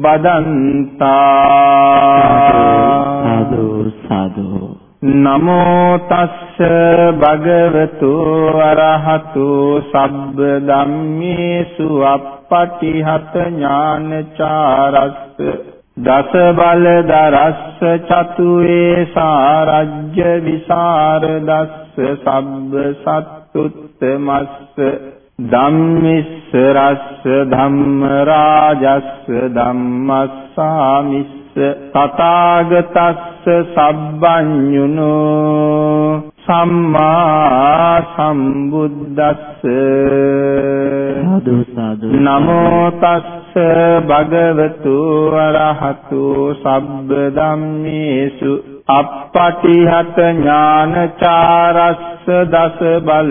බදන්තා. සාදු සාදු නමෝ තස්ස භගවතු අරහතු සබ්බ ධම්මේසු අප්පටිහත ඥානචාරස්ස. දස බල දරස්ස චතුවේ සාරජ්‍ය විසර දස්ස සබ්බ සත්තුත්තමස්ස ධම්මිස්ස රස්ස ධම්ම රාජස්ස ධම්මස්සාමිස්ස තථාගතස්ස සබ්බඤුනෝ සම්මා සම්බුද්දස්ස සාදු සාදු. නමෝ තස්ස භගවතු අරහතු සබ්බ ධම්මේසු අප්පටිහත ඥානචාරස්ස දස බල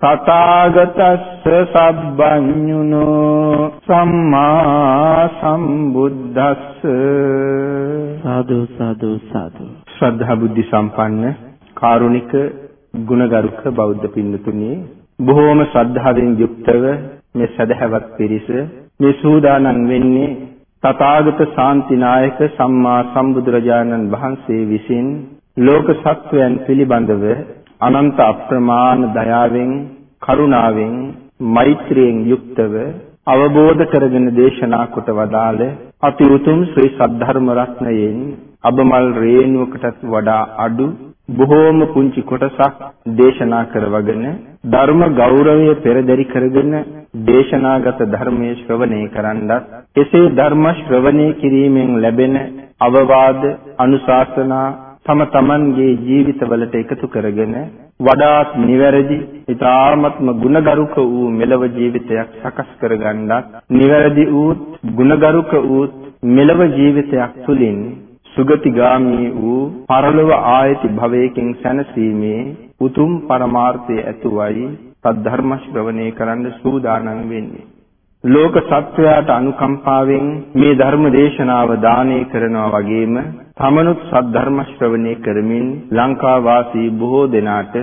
තථාගතස්ස සබ්බඤුනෝ සම්මා සම්බුද්දස්ස. සාදු සාදු සාදු. ශ්‍රද්ධා බුද්ධ සම්පන්න කාරුණික ගුණගරුක බෞද්ධ පින්නතුනි බොහෝම ශ්‍රද්ධාවෙන් යුක්තව මේ සදහැවත් පිරිස මේ සූදානම් වෙන්නේ තථාගත ශාන්තිනායක සම්මා සම්බුදුරජාණන් වහන්සේ විසින් ලෝක සත්වයන් පිළිබඳව අනන්ත අප්‍රමාණ දයාවෙන් කරුණාවෙන් මෛත්‍රියෙන් යුක්තව අවබෝධ කරගෙන දේශනා කොට වදාළ අති උතුම් ශ්‍රී සද්ධර්ම රත්නයෙන් අබමල් රේණුවකටත් වඩා අඩු බොහෝම පුංචි කොටසක් දේශනා කරවගෙන ධර්ම ගෞරවය පෙරදරි කරගෙන දේශනාගත ධර්මයේ ශ්‍රවණය කරන්නත් එසේ ධර්ම ශ්‍රවණය කිරීමෙන් ලැබෙන අවවාද අනුශාසනා තම තමන්ගේ ජීවිතවලට එකතු කරගෙන වඩාත් නිවැරදි ඊ타ත්ම ගුණගරුක වූ මෙලව ජීවිතයක් සකස් කරගන්නත් නිවැරදි වූත් ගුණගරුක වූත් මෙලව ජීවිතයක් තුළින් සුගතිගාමී වූ පරලොව ආයති භවයකින් සැනසීමේ උතුම් පරමාර්ථය ඇතුවයි සද්ධර්ම ශ්‍රවණය කරන්න සූදානම් වෙන්නේ. ලෝක සත්වයාට අනුකම්පාවෙන් මේ ධර්ම දේශනාව දානය කරනවා වගේම තමනුත් සද්ධර්ම ශ්‍රවණය කරමින් ලංකා වාසී බොහෝ දෙනාට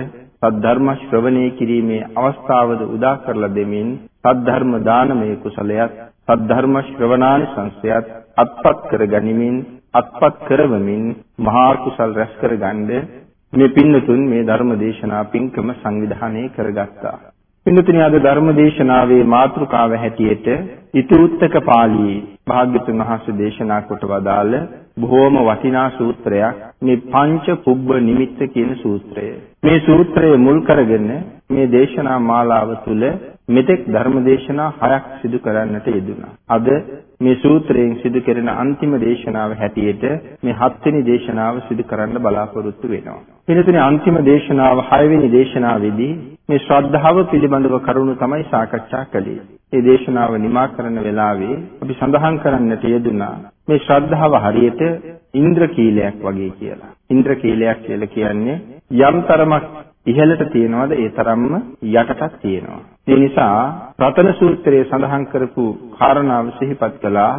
සද්ධර්ම ශ්‍රවණය කිරීමේ අවස්ථාවද උදා කරලා දෙමින් සද්ධර්ම දානමය කුසලයක් සද්ධර්ම ශ්‍රවණානිසංසයත් අත්පත් කර ගනිමින් අත්පත් කරවමින් මහා කුසල් රැස් කරගන්න මේ පින්නතුන් මේ ධර්ම දේශනා පින්කම සංවිධානය කරගත්තා. පින්නතුනි අද ධර්ම දේශනාවේ මාතෘකාව හැටියට ඉතුරුත්තක පාළියේ භාග්‍යතුන් වහන්සේ දේශනා කොට වදාළ බොහෝම වටිනා සූත්‍රයක් මේ පංච පුබ්බ නිමිත්ත කියන සූත්‍රය. මේ සූත්‍රය මුල් කරගෙන මේ දේශනා මාලාව තුළ මෙතෙක් ධර්මදේශනා හයක් සිදු කරන්නට යෙදුණා. අද මේ සූත්‍රයෙන් සිදු කෙරෙන අන්තිම දේශනාව හැටියට මේ හත්වෙනි දේශනාව සිදු කරන්න බලාපොරොත්තු වෙනවා. පිළිතුරේ අන්තිම දේශනාව හයවෙනි දේශනාවේදී මේ ශ්‍රද්ධාව පිළිබඳව කරුණු තමයි සාකච්ඡා කළේ. මේ දේශනාව නිමා කරන වෙලාවේ අපි සඳහන් කරන්නට යෙදුනා මේ ශ්‍රද්ධාව හරියට ඉන්ද්‍රකීලයක් වගේ කියලා. ඉන්ද්‍රකීලයක් කියලා කියන්නේ යම් තරමක් ඉහළට තියනවාද ඒ තරම්ම යටටත් තියෙනවා. ඒ නිසා රතන සූත්‍රයේ සඳහන් කරපු කාරණාව සිහිපත් කළා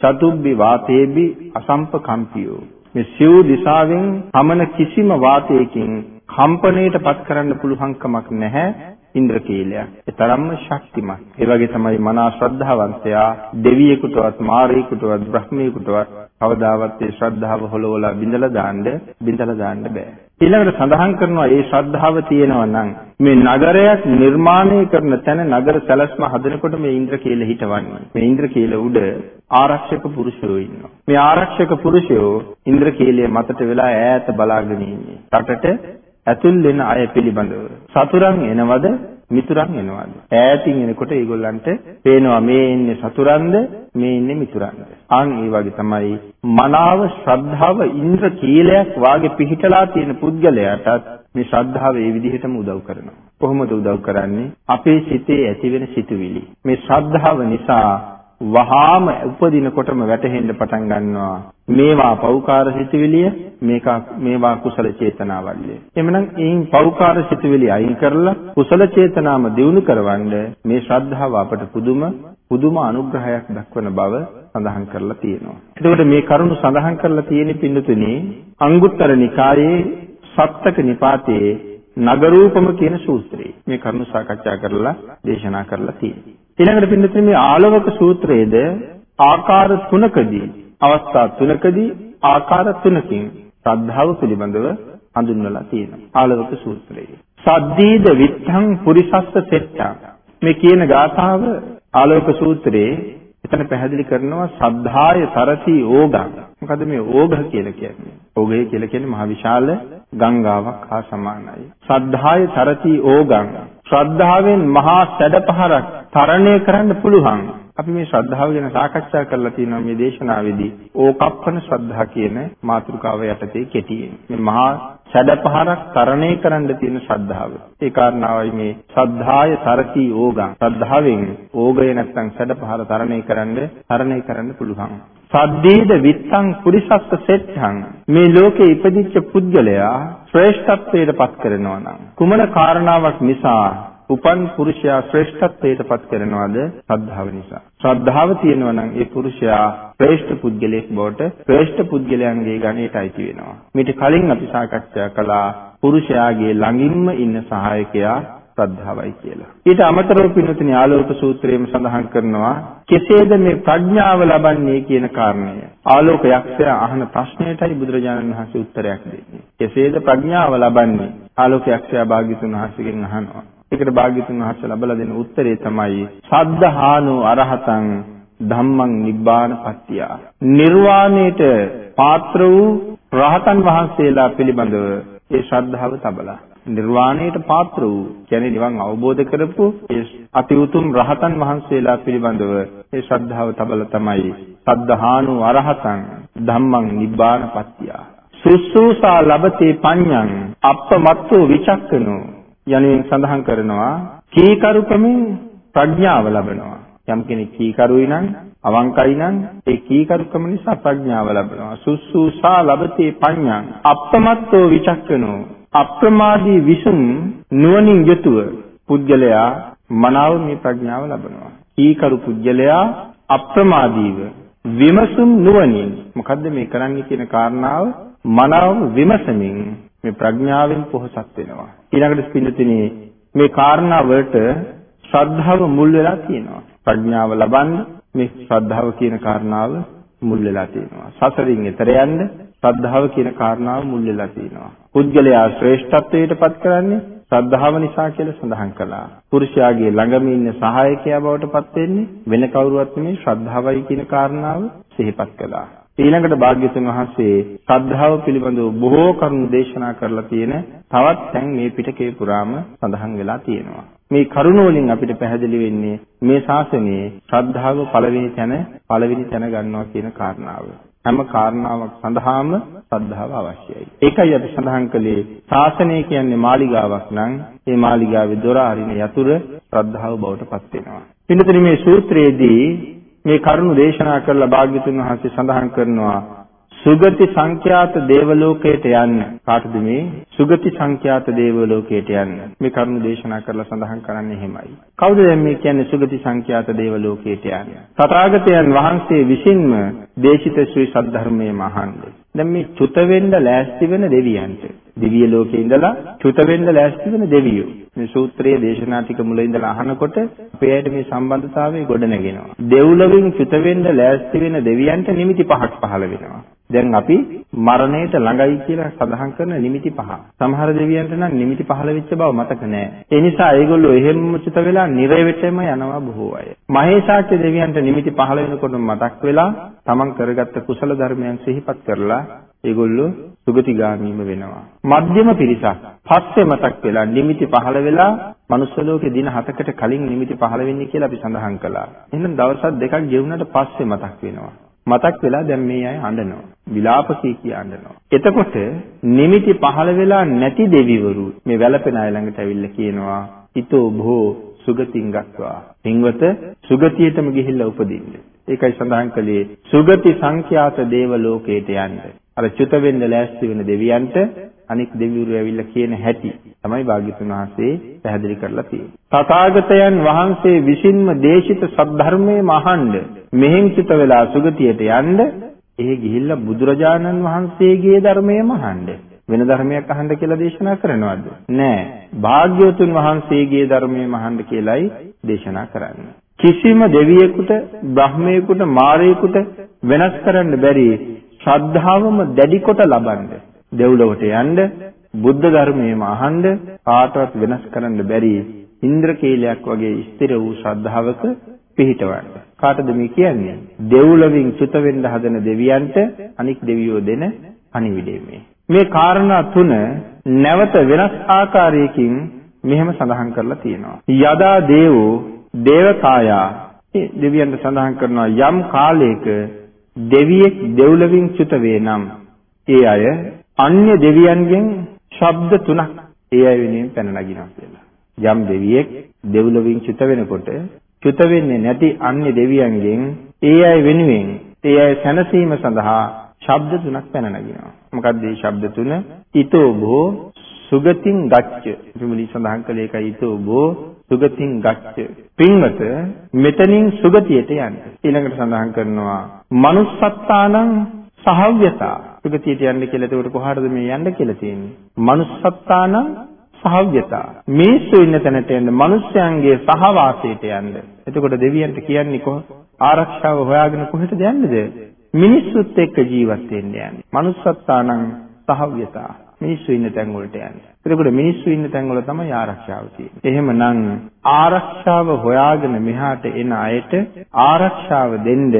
චතුබ්බි වාතේබි අසම්පකම්පියෝ මේ සිව් දිශාවෙන් පමණ කිසිම වාතයකින් කම්පණයට පත් කරන්න පුළුවන් කමක් නැහැ ඉන්ද්‍රකීලයක්. ඒ තරම්ම ශක්තිමත්. ඒ වගේ තමයි මනා ශ්‍රද්ධාවන්තයා දෙවියෙකුටවත් මාරයෙකුටවත් බ්‍රහ්මයෙකුටවත් කවදාවත් ඒ ශ්‍රද්ධාව හොලවලා බිඳලා දාන්න බිඳලා දාන්න බෑ. ඊළඟට සඳහන් කරනවා මේ ශ්‍රද්ධාව තියෙනවා නම් මේ නගරයක් නිර්මාණය කරන තැන නගර සැලැස්ම හදනකොට මේ ඉන්ද්‍රකීල හිටවන්නේ. මේ ඉන්ද්‍රකීල උඩ ආරක්ෂක පුරුෂයෝ ඉන්නවා. මේ ආරක්ෂක පුරුෂයෝ ඉන්ද්‍රකීලයේ මතට වෙලා ඈත බලාගෙන ඉන්නේ. රටට ඇතුල් වෙන අය පිළිබඳව සතුරන් එනවද මිතුරන් එනවද ඈතින් එනකොට ඒගොල්ලන්ට පේනවා මේ ඉන්නේ සතුරන්ද මේ ඉන්නේ මිතුරන්ද. අන් ඒ වගේ තමයි මනාව ශ්‍රද්ධාව ඉන්ද්‍ර කීලයක් වාගේ පිහිටලා තියෙන පුද්ගලයාටත් මේ ශ්‍රද්ධාව ඒ විදිහටම උදව් කරනවා. කොහොමද උදව් කරන්නේ? අපේ සිතේ ඇතිවෙන සිතුවිලි. මේ ශ්‍රද්ධාව නිසා වහාම උපදිනකොටම වැටහෙන්න පටන් ගන්නවා. මේවා පෞකාර සිතුවිලිය මේක මේවා කුසල චේතනාවල්ය. එhmenan එයින් පෞකාර සිතුවිලි අයින් කරලා කුසල චේතනාම දියුණු කරවන්න මේ ශ්‍රද්ධාව අපට පුදුම පුදුම අනුග්‍රහයක් දක්වන බව සඳහන් කරලා තියෙනවා. එතකොට මේ කරුණු සඳහන් කරලා තියෙන පින්නතුනේ අංගුත්තර නිකායේ සත්තක නිපාතයේ නගරූපම කියන සූත්‍රය. මේ කරුණු සාකච්ඡා කරලා දේශනා කරලා තියෙනවා. ඊළඟට පින්නතුනේ මේ ආලවක සූත්‍රයේද ආකාර තුනකදී අවස්ථා තුනකදී ආකාර තුනකින් ශ්‍රද්ධාව පිළිබඳව හඳුන්වලා තියෙනවා. ආලවක සූත්‍රයේ. සද්දීද විත්තං පුරිසස්ස සෙට්ටං මේ කියන ගාථාව ආලෝක සූත්‍රයේ එතන පැහැදිලි කරනවා සද්ධාය තරති ඕගං. මොකද මේ ඕඝ කියලා කියන්නේ? ඕඝය කියලා කියන්නේ මහ විශාල ගංගාවක් හා සමානයි. සද්ධාය තරති ඕගං. ශ්‍රද්ධාවෙන් මහා සැඩපහරක් තරණය කරන්න පුළුවන්. අපි මේ ශ්‍රද්ධාව ගැන සාකච්ඡා කරලා තියෙනවා මේ දේශනාවේදී. ඕකප්පන ශ්‍රද්ධා කියන මාතෘකාව යටතේ කෙටියෙන්. මේ මහා සැඩපහරක් තරණය කරන්න තියෙන ශ්‍රද්ධාව. ඒ කාරණාවයි මේ ශ්‍රද්ධාය තරති ඕගං. ශ්‍රද්ධාවෙන් ඕගය නැත්තම් සැඩපහර තරණය කරන්න තරණය කරන්න පුළුවන්. සද්දේද විත්තං පුරිසස්ස සෙට්ඨං මේ ලෝකේ ඉපදිච්ච පුද්ගලයා ශ්‍රේෂ්ඨත්වයට පත් කරනවා නම් කුමන කාරණාවක් නිසා උපන් පුරුෂයා ශ්‍රේෂ්ඨත්වයට පත් කරනවාද ශ්‍රද්ධාව නිසා ශ්‍රද්ධාව තියෙනවා නම් ඒ පුරුෂයා ශ්‍රේෂ්ඨ පුද්ගලයෙක් බවට ශ්‍රේෂ්ඨ පුද්ගලයන්ගේ ගණයට අයිති වෙනවා මේට කලින් අපි සාකච්ඡා කළා පුරුෂයාගේ ළඟින්ම ඉන්න සහායකයා ශ්‍රද්ධාවයි කියලා. ඊට අමතරව පින්නතුනි ආලෝක සූත්‍රයේම සඳහන් කරනවා කෙසේද මේ ප්‍රඥාව ලබන්නේ කියන කාරණය. ආලෝක යක්ෂයා අහන ප්‍රශ්නයටයි බුදුරජාණන් වහන්සේ උත්තරයක් දෙන්නේ. කෙසේද ප්‍රඥාව ලබන්නේ? ආලෝක යක්ෂයා භාග්‍යතුන් වහන්සේගෙන් අහනවා. ඒකට භාග්‍යතුන් වහන්සේ ලබලා දෙන උත්තරේ තමයි සද්ධානෝ අරහතං ධම්මං නිබ්බාන පත්‍තිය. නිර්වාණයට පාත්‍ර වූ රහතන් වහන්සේලා පිළිබඳව ඒ ශ්‍රද්ධාව තබලා නිර්වාණයට පාත්‍ර වූ කියන්නේ නිවන් අවබෝධ කරපු ඒ අති උතුම් රහතන් වහන්සේලා පිළිබඳව ඒ ශ්‍රද්ධාව තබල තමයි සද්ධානු අරහතං ධම්මං නිබ්බාන පත්‍තිය. සුසුසා ලබතේ පඤ්ඤං අප්පමත්තෝ විචක්කනෝ යනුවෙන් සඳහන් කරනවා කීකරුකමින් ප්‍රඥාව ලබනවා. යම් කෙනෙක් කීකරුයි නම් අවංකයි නම් ඒ කීකරුකම නිසා ප්‍රඥාව ලබනවා. සුසුසා ලබතේ පඤ්ඤං අප්පමත්තෝ විචක්කනෝ අප්‍රමාදී විසුම් නුවණින් යුතුව පුද්ගලයා මනාව මේ ප්‍රඥාව ලබනවා. ඊකරු පුද්ගලයා අප්‍රමාදීව විමසුම් නුවණින් මොකද්ද මේ කරන්නේ කියන කාරණාව මනාව විමසමින් මේ ප්‍රඥාවෙන් පොහසත් වෙනවා. ඊළඟට පින්නතිනේ මේ කාරණා වලට ශ්‍රද්ධාව මුල් වෙලා තියෙනවා. ප්‍රඥාව ලබන්න මේ ශ්‍රද්ධාව කියන කාරණාව මුල් වෙලා තියෙනවා. සසරින් එතර යන්න ශ්‍රද්ධාව කියන කාරණාව මුල් වෙලා තියෙනවා. පුද්ගලයා ශ්‍රේෂ්ඨත්වයට පත් කරන්නේ ශ්‍රද්ධාව නිසා කියලා සඳහන් කළා. පුරුෂයාගේ ළඟම ඉන්න සහායකයා බවට පත් වෙන්නේ වෙන කවුරුවත් නෙමෙයි ශ්‍රද්ධාවයි කියන කාරණාව සිහිපත් කළා. ඊළඟට භාග්‍යතුන් වහන්සේ ශ්‍රද්ධාව පිළිබඳව බොහෝ කරුණු දේශනා කරලා තියෙන තවත් තැන් මේ පිටකේ පුරාම සඳහන් වෙලා තියෙනවා. මේ කරුණ වලින් අපිට පැහැදිලි වෙන්නේ මේ ශාසනයේ ශ්‍රද්ධාව පළවෙනි තැන පළවෙනි තැන ගන්නවා කියන කාරණාව. හැම කාරණාවක් සඳහාම ශ්‍රද්ධාව අවශ්‍යයි. ඒකයි අපි සඳහන් කළේ ශාසනය කියන්නේ මාලිගාවක් නම් ඒ මාලිගාවේ දොර අරින යතුරු ශ්‍රද්ධාව බවට පත් වෙනවා. පින්නතනි මේ සූත්‍රයේදී මේ කරුණු දේශනා කරලා භාග්‍යතුන් වහන්සේ සඳහන් කරනවා සුගති සංඛ්‍යාත දේවලෝකයට යන්න. කාටද මේ සුගති සංඛ්‍යාත දේවලෝකයට යන්න? මේ කරුණු දේශනා කරලා සඳහන් කරන්නේ එහෙමයි. කවුද දැන් මේ කියන්නේ සුගති සංඛ්‍යාත දේවලෝකයට යන්න? තථාගතයන් වහන්සේ විසින්ම දේශිත ශ්‍රී සද්ධර්මයේ මහන්නේ. දැන් මේ චුත වෙන්න ලෑස්ති වෙන දෙවියන්ට දිව්‍ය ලෝකේ ඉඳලා චුත වෙන්න ලෑස්ති වෙන දෙවියෝ මේ සූත්‍රයේ දේශනා ටික මුල ඉඳලා අහනකොට අපේ ඇයිට මේ සම්බන්ධතාවය ගොඩ නැගෙනවා දෙව්ලොවින් චුත වෙන්න ලෑස්ති වෙන දෙවියන්ට නිමිති පහක් පහළ වෙනවා දැන් අපි මරණයට ළඟයි කියලා සඳහන් කරන නිමිති පහ. සමහර දෙවියන්ට නම් නිමිති පහළ වෙච්ච බව මතක නෑ. ඒ නිසා ඒගොල්ලෝ එහෙම චිත වෙලා නිරේවෙටම යනවා බොහෝ අය. මහේසාක්‍ය දෙවියන්ට නිමිති පහළ වෙනකොට මතක් වෙලා තමන් කරගත්ත කුසල ධර්මයන් සිහිපත් කරලා ඒගොල්ලෝ සුගතිගාමීම වෙනවා. මධ්‍යම පිරිසක් පස්සේ මතක් වෙලා නිමිති පහළ වෙලා මනුස්ස ලෝකේ දින 7කට කලින් නිමිති පහළ වෙන්නේ කියලා අපි සඳහන් කළා. එහෙනම් දවස් දෙකක් ගෙවුනට පස්සේ මතක් වෙනවා. මතක් වෙලා දැන් මේ අය අඬනවා. විලාප කී කිය අඬනවා. එතකොට නිමිති පහළ වෙලා නැති දෙවිවරු මේ වැළපෙන අය ළඟට ඇවිල්ලා කියනවා ඊතෝ භෝ සුගතින් ගත්වා. පින්වත සුගතියටම ගිහිල්ලා උපදින්න. ඒකයි සඳහන් කළේ සුගති සංඛ්‍යාත දේව ලෝකයට යන්න. අර චුත වෙන්න ලෑස්ති වෙන දෙවියන්ට අනික් දෙවිවරු ඇවිල්ලා කියන හැටි තමයි භාග්‍යතුන් වහන්සේ පැහැදිලි කරලා තියෙන්නේ. තථාගතයන් වහන්සේ විසින්ම දේශිත සද්ධර්මයේ මහඬ මෙහෙන් චිත වෙලා සුගතියට යන්න එහි ගිහිල්ලා බුදුරජාණන් වහන්සේගේ ධර්මයේ මහඬ වෙන ධර්මයක් අහන්න කියලා දේශනා කරනවද? නෑ. භාග්‍යවතුන් වහන්සේගේ ධර්මයේ මහඬ කියලයි දේශනා කරන්නේ. කිසිම දෙවියෙකුට, බ්‍රහ්මයෙකුට, මාරයෙකුට වෙනස් කරන්න බැරි ශ්‍රද්ධාවම දැඩි කොට ලබන්න. දෙව්ලොවට යන්න, බුද්ධ ධර්මයේම අහන්න, කාටවත් වෙනස් කරන්න බැරි ඉන්ද්‍රකීලයක් වගේ ස්ථිර වූ ශ්‍රද්ධාවක පිහිටවන්න. කාටද මේ කියන්නේ? දෙව්ලොවින් චුත වෙන්න හදන දෙවියන්ට අනික් දෙවියෝ දෙන පණිවිඩය මේ. මේ කාරණා තුන නැවත වෙනස් ආකාරයකින් මෙහෙම සඳහන් කරලා තියෙනවා. යදා දේවෝ දේවකායා දෙවියන්ට සඳහන් කරනවා යම් කාලයක දෙවියෙක් දෙව්ලොවින් චුත වේ නම් ඒ අය අන්‍ය දෙවියන්ගෙන් ශබ්ද තුනක් ඒ අය වෙනුවෙන් පැන නගිනවා කියලා. යම් දෙවියෙක් දෙව්ලොවින් චුත වෙනකොට චුත වෙන්නේ නැති අන්‍ය දෙවියන්ගෙන් ඒ අය වෙනුවෙන් ඒ අය සැනසීම සඳහා ශබ්ද තුනක් පැන නගිනවා. මොකක්ද මේ ශබ්ද තුන? ඊතෝ භෝ සුගතින් ගච්ඡ. පිමුලි සඳහන් කළේ ඒකයි ඊතෝ භෝ සුගතින් ගච්ඡ. පින්වත මෙතනින් සුගතියට යන්න. ඊළඟට සඳහන් කරනවා manussත්තානං සහව්‍යතා. සුගතියට යන්න කියලා එතකොට කොහාටද මේ යන්න කියලා තියෙන්නේ? manussත්තානං සහව්‍යතා. මිනිස්සු ඉන්න තැනට යන්න, මිනිස්යන්ගේ සහවාසයට යන්න. එතකොට දෙවියන්ට කියන්නේ කොහ ආරක්ෂාව හොයාගෙන කොහෙටද යන්නේද? මිනිස්සුත් එක්ක ජීවත් වෙන්න යන්නේ. manussත්තානං සහව්‍යතා. මිනිස්සු ඉන්න තැන් වලට යන්නේ. එතකොට මිනිස්සු ඉන්න තැන් වල තමයි ආරක්ෂාව තියෙන්නේ. එහෙමනම් ආරක්ෂාව හොයාගෙන මෙහාට එන අයට ආරක්ෂාව දෙන්න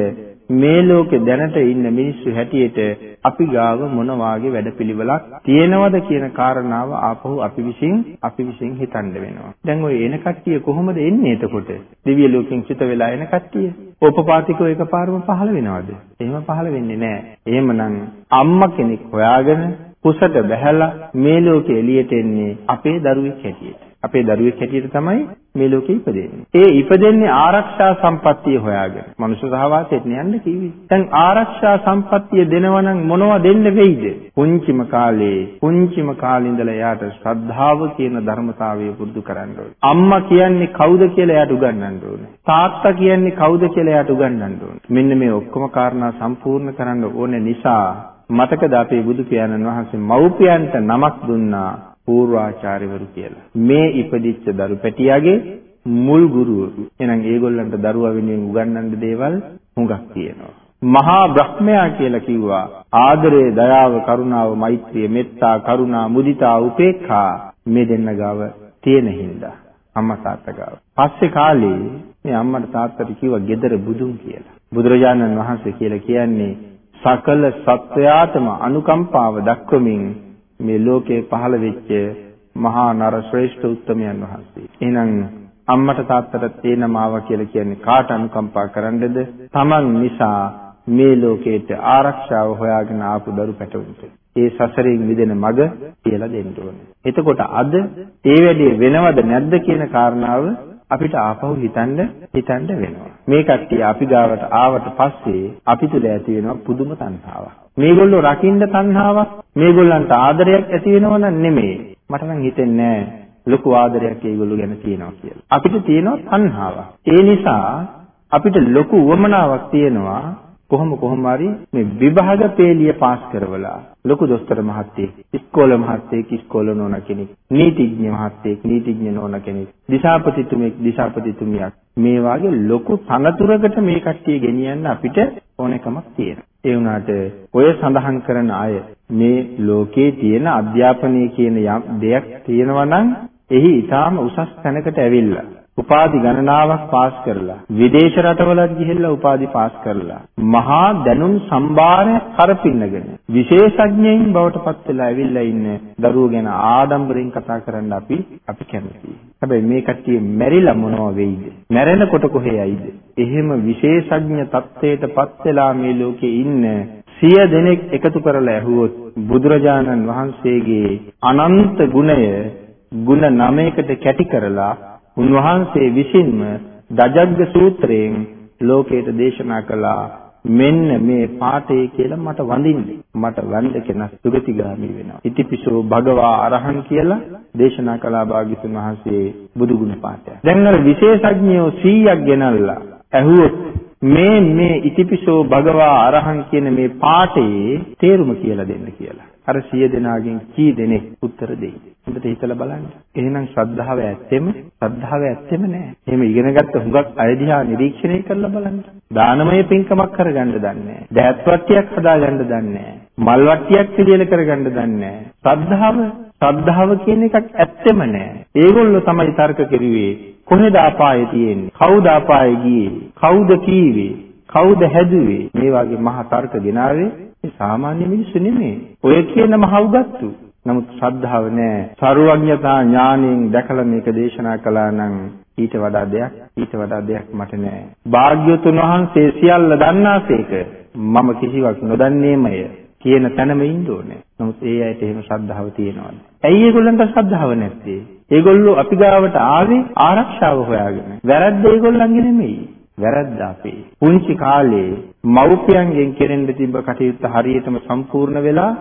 මේ ලෝකේ දැනට ඉන්න මිනිස්සු හැටියට අපි ගාව මොන වාගේ වැඩපිළිවෙලක් තියෙනවද කියන කාරණාව ආපහු අපි විසින් අපි විසින් හිතන්න වෙනවා. දැන් ওই එන කට්ටිය කොහොමද එන්නේ එතකොට? දිව්‍ය ලෝකෙන් චිත වෙලා එන කට්ටිය. ඕපපාතිකව එකපාරම පහළ වෙනවද? එහෙම පහළ වෙන්නේ නැහැ. එහෙමනම් අම්මා කෙනෙක් හොයාගෙන කුසට බැහැලා මේ ලෝකෙ එළියට එන්නේ අපේ දරුවෙක් හැටියට. අපේ දරුවෙක් හැටියට තමයි මේ ලෝකෙ ඉපදෙන්නේ. ඒ ඉපදෙන්නේ ආරක්ෂා සම්පත්තිය හොයාගෙන. මනුෂ්‍ය සහවාසයට යන්න කිව්වේ. දැන් ආරක්ෂා සම්පත්තිය දෙනවා නම් මොනවද දෙන්න වෙයිද? පුංචිම කාලේ පුංචිම කාලේ ඉඳලා එයාට ශ්‍රද්ධාව කියන ධර්මතාවය පුරුදු කරන්න ඕනේ. අම්මා කියන්නේ කවුද කියලා එයාට උගන්වන්න ඕනේ. තාත්තා කියන්නේ කවුද කියලා එයාට උගන්වන්න ඕනේ. මෙන්න මේ ඔක්කොම කාරණා සම්පූර්ණ කරන්න ඕනේ නිසා මතකද අපේ බුදු පියාණන් වහන්සේ මව්පියන්ට නමක් දුන්නා පූර්වාචාර්යවරු කියලා. මේ ඉපදිච්ච දරු පැටියාගේ මුල් ගුරුවරු. එහෙනම් ඒගොල්ලන්ට දරුවා වෙනුවෙන් උගන්වන්න දේවල් හුඟක් තියෙනවා. මහා බ්‍රහ්මයා කියලා කිව්වා ආදරය, දයාව, කරුණාව, මෛත්‍රිය, මෙත්තා, කරුණා, මුදිතා, උපේක්ඛා මේ දෙන්න ගාව තියෙන හින්දා අම්මා තාත්තා ගාව. පස්සේ කාලේ මේ අම්මට තාත්තට කිව්වා gedara budun කියලා. බුදුරජාණන් වහන්සේ කියලා කියන්නේ සකල සත්වයාටම අනුකම්පාව දක්වමින් මේ ලෝකේ පහළ වෙච්ච මහා නර ශ්‍රේෂ්ඨ උත්තමයන් වහන්සේ. එහෙනම් අම්මට තාත්තට තේනම ආවා කියලා කියන්නේ කාට අනුකම්පා කරන්නද? Taman නිසා මේ ලෝකේට ආරක්ෂාව හොයාගෙන ආපු දරු පැටවුන්ට. ඒ සසරෙන් මිදෙන මඟ කියලා දෙන්න ඕනේ. එතකොට අද ඒ වැඩේ වෙනවද නැද්ද කියන කාරණාව අපිට ආපහු හිතන්න හිතන්න වෙනවා. මේ කට්ටිය අපි ගාවට ආවට පස්සේ අපි තුල ඇති වෙනවා පුදුම තණ්හාවක්. මේගොල්ලෝ රකින්න තණ්හාවක්, මේගොල්ලන්ට ආදරයක් ඇති වෙනව නෙමෙයි. මට නම් හිතෙන්නේ ලොකු ආදරයක් ඒගොල්ලෝ ගැන තියෙනවා කියලා. අපිට තියෙනවා තණ්හාවක්. ඒ නිසා අපිට ලොකු උවමනාවක් තියෙනවා කොහොම කොහොම හරි මේ විභාග පේලිය පාස් කරවලා ලොකු දොස්තර මහත්තයෙක් ඉස්කෝල මහත්තයෙක් ඉස්කෝල නෝන කෙනෙක් නීතිඥ මහත්තයෙක් නීතිඥ නෝන කෙනෙක් දිසාපතිතුමෙක් දිසාපතිතුමියක් මේ වාගේ ලොකු තනතුරකට මේ කට්ටිය ගෙනියන්න අපිට ඕනකමක් තියෙනවා. ඒ වුණාට ඔය සඳහන් කරන අය මේ ලෝකේ තියෙන අධ්‍යාපනය කියන දෙයක් තියෙනවා නම් එහි ඊටාම උසස් තැනකට ඇවිල්ලා උපාධි ගණනාවක් පාස් කරලා විදේශ රටවලත් ගිහිල්ලා උපාධි පාස් කරලා මහා දැනුම් සම්භාරය කරපින්නගෙන විශේෂඥයින් බවට පත් වෙලා ඇවිල්ලා ඉන්න දරුවෝ ගැන ආඩම්බරෙන් කතා කරන්න අපි අපි කැමතියි. හැබැයි මේ කට්ටිය මැරිලා මොනව වෙයිද? මැරෙනකොට කොහේ යයිද? එහෙම විශේෂඥ තත්ත්වයට පත් වෙලා මේ ලෝකේ ඉන්න සිය දෙනෙක් එකතු කරලා ඇහුවොත් බුදුරජාණන් වහන්සේගේ අනන්ත ගුණය ගුණ නමයකට කැටි කරලා උන්වහන්සේ විසින්ම දජග්ග සූත්‍රයෙන් ලෝකයට දේශනා කළා. මෙන්න මේ පාඨය කියලා මට වඳින්නේ. මට වඳ කෙනා සුගතිගාමි වෙනවා. ඉතිපිසෝ භගවා අරහං කියලා දේශනා කළා භාග්‍යතුන් වහන්සේ බුදු ගුණ පාඨය දැන් අර විශේෂඥයෝ 100ක් ගෙනල්ලා ඇහුවොත් මේ මේ ඉතිපිසෝ භගවා අරහං කියන මේ පාඨයේ තේරුම කියලා දෙන්න කියලා. අර 100 දෙනාගෙන් කී දෙනෙක් උත්තර දෙයි. හොඳට හිතලා බලන්න. එහෙනම් ශ්‍රද්ධාව ඇත්තෙම ශ්‍රද්ධාව ඇත්තෙම නෑ. එහෙම ඉගෙනගත්ත හුඟක් අය දිහා නිරීක්ෂණය කරලා බලන්න. දානමය පින්කමක් කරගන්න දන්නේ නෑ. දෑත් වට්ටියක් හදාගන්න දන්නේ නෑ. මල් වට්ටියක් පිළියෙල කරගන්න දන්නේ නෑ. ශ්‍රද්ධාව ශ්‍රද්ධාව කියන එකක් ඇත්තෙම නෑ. ඒගොල්ලෝ තමයි තර්ක කරුවේ කොහෙද අපායේ තියෙන්නේ? කවුද අපායේ ගියේ? කවුද කීවේ? කවුද හැදුවේ? මේ වගේ මහා තර්ක ගෙනාවේ මේ සාමාන්‍ය මිනිස්සු නෙමෙයි. ඔය කියන මහ උගත්තු. නමුත් ශ්‍රද්ධාව නෑ. සරුවඥතා ඥාණයෙන් දැකලා මේක දේශනා කළා නම් ඊට වඩා දෙයක් ඊට වඩා දෙයක් මට නෑ. භාග්‍යවතුන් වහන්සේ සියල්ල දන්නාසේක මම කිසිවක් නොදන්නේමය කියන තැනම ඉන්න ඕනේ. නමුත් ඒ අයට එහෙම ශ්‍රද්ධාව තියෙනවද? ඇයි ඒගොල්ලන්ට ශ්‍රද්ධාව නැත්තේ? ඒගොල්ලෝ අපි ගාවට ආවේ ආරක්ෂාව හොයාගෙන. වැරද්ද ඒගොල්ලන්ගේ නෙමෙයි. වැරද්ද අපේ. පුංචි කාලේ මව්පියන්ගෙන් කෙරෙන්න තිබ්බ කටයුත්ත හරියටම සම්පූර්ණ වෙලා